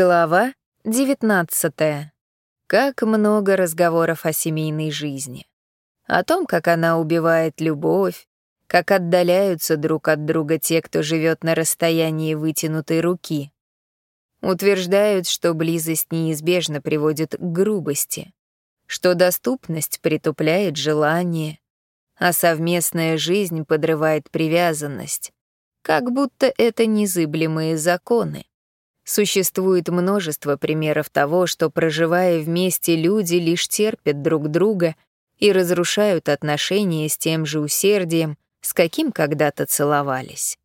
Глава 19. Как много разговоров о семейной жизни. О том, как она убивает любовь, как отдаляются друг от друга те, кто живет на расстоянии вытянутой руки. Утверждают, что близость неизбежно приводит к грубости, что доступность притупляет желание, а совместная жизнь подрывает привязанность, как будто это незыблемые законы. Существует множество примеров того, что, проживая вместе, люди лишь терпят друг друга и разрушают отношения с тем же усердием, с каким когда-то целовались.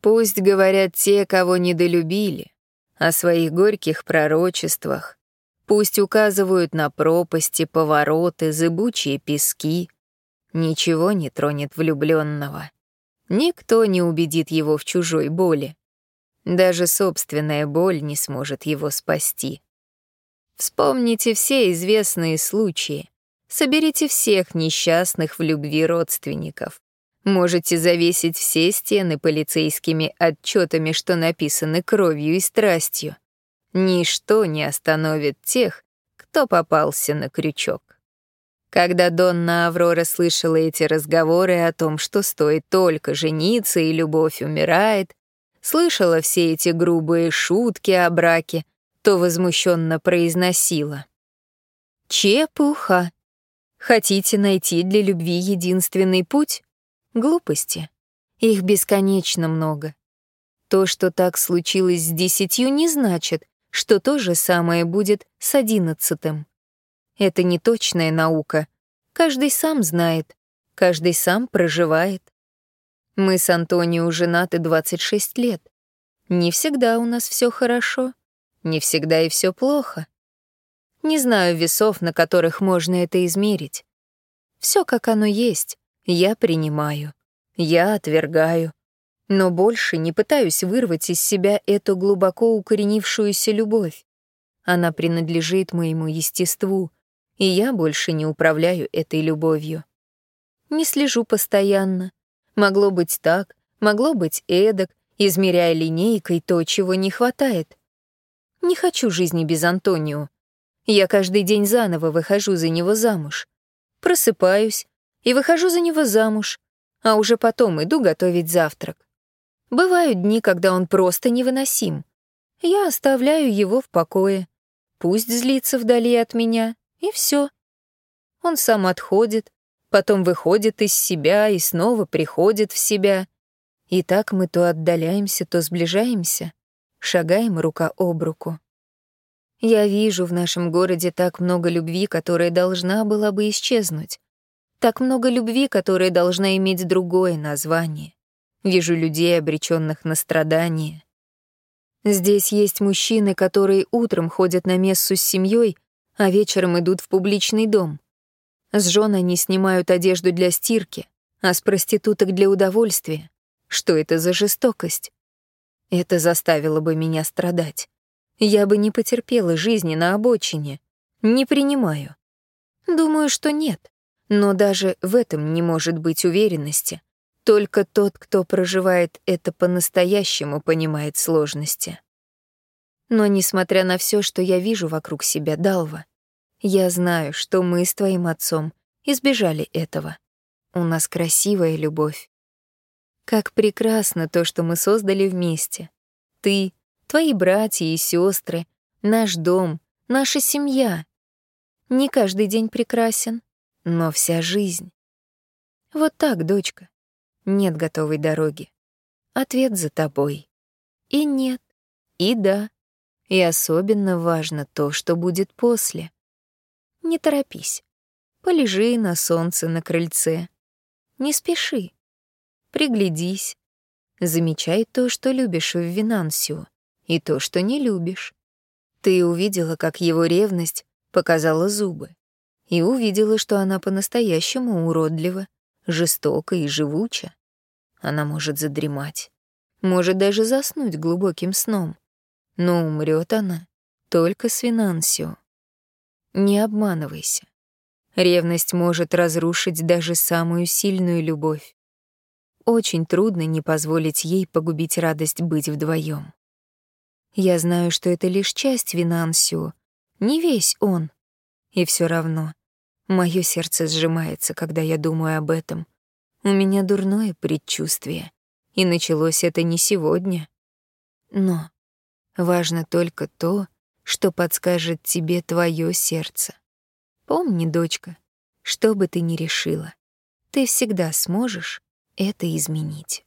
Пусть говорят те, кого недолюбили, о своих горьких пророчествах, пусть указывают на пропасти, повороты, зыбучие пески. Ничего не тронет влюбленного. Никто не убедит его в чужой боли. Даже собственная боль не сможет его спасти. Вспомните все известные случаи. Соберите всех несчастных в любви родственников. Можете завесить все стены полицейскими отчетами, что написаны кровью и страстью. Ничто не остановит тех, кто попался на крючок. Когда Донна Аврора слышала эти разговоры о том, что стоит только жениться и любовь умирает, слышала все эти грубые шутки о браке, то возмущенно произносила. «Чепуха! Хотите найти для любви единственный путь? Глупости. Их бесконечно много. То, что так случилось с десятью, не значит, что то же самое будет с одиннадцатым. Это не точная наука. Каждый сам знает, каждый сам проживает. Мы с Антонио женаты 26 лет. Не всегда у нас все хорошо, не всегда и все плохо. Не знаю весов, на которых можно это измерить. Все как оно есть, я принимаю, я отвергаю, но больше не пытаюсь вырвать из себя эту глубоко укоренившуюся любовь. Она принадлежит моему естеству, и я больше не управляю этой любовью. Не слежу постоянно, Могло быть так, могло быть эдак, измеряя линейкой то, чего не хватает. Не хочу жизни без Антонио. Я каждый день заново выхожу за него замуж. Просыпаюсь и выхожу за него замуж, а уже потом иду готовить завтрак. Бывают дни, когда он просто невыносим. Я оставляю его в покое. Пусть злится вдали от меня, и все. Он сам отходит, потом выходит из себя и снова приходит в себя. И так мы то отдаляемся, то сближаемся, шагаем рука об руку. Я вижу в нашем городе так много любви, которая должна была бы исчезнуть. Так много любви, которая должна иметь другое название. Вижу людей, обреченных на страдания. Здесь есть мужчины, которые утром ходят на мессу с семьей, а вечером идут в публичный дом. С жен они снимают одежду для стирки, а с проституток для удовольствия. Что это за жестокость? Это заставило бы меня страдать. Я бы не потерпела жизни на обочине. Не принимаю. Думаю, что нет. Но даже в этом не может быть уверенности. Только тот, кто проживает это по-настоящему, понимает сложности. Но несмотря на все, что я вижу вокруг себя, Далва, я знаю, что мы с твоим отцом избежали этого. У нас красивая любовь. Как прекрасно то, что мы создали вместе. Ты, твои братья и сестры, наш дом, наша семья. Не каждый день прекрасен, но вся жизнь. Вот так, дочка. Нет готовой дороги. Ответ за тобой. И нет, и да. И особенно важно то, что будет после. Не торопись. Полежи на солнце на крыльце. Не спеши. Приглядись. Замечай то, что любишь в Винансио, и то, что не любишь. Ты увидела, как его ревность показала зубы, и увидела, что она по-настоящему уродлива, жестока и живуча. Она может задремать, может даже заснуть глубоким сном, но умрет она только с Винансио. Не обманывайся. Ревность может разрушить даже самую сильную любовь. Очень трудно не позволить ей погубить радость быть вдвоем. Я знаю, что это лишь часть Винансио, не весь он. И все равно мое сердце сжимается, когда я думаю об этом. У меня дурное предчувствие, и началось это не сегодня. Но важно только то, что подскажет тебе твое сердце. Помни, дочка, что бы ты ни решила, ты всегда сможешь это изменить.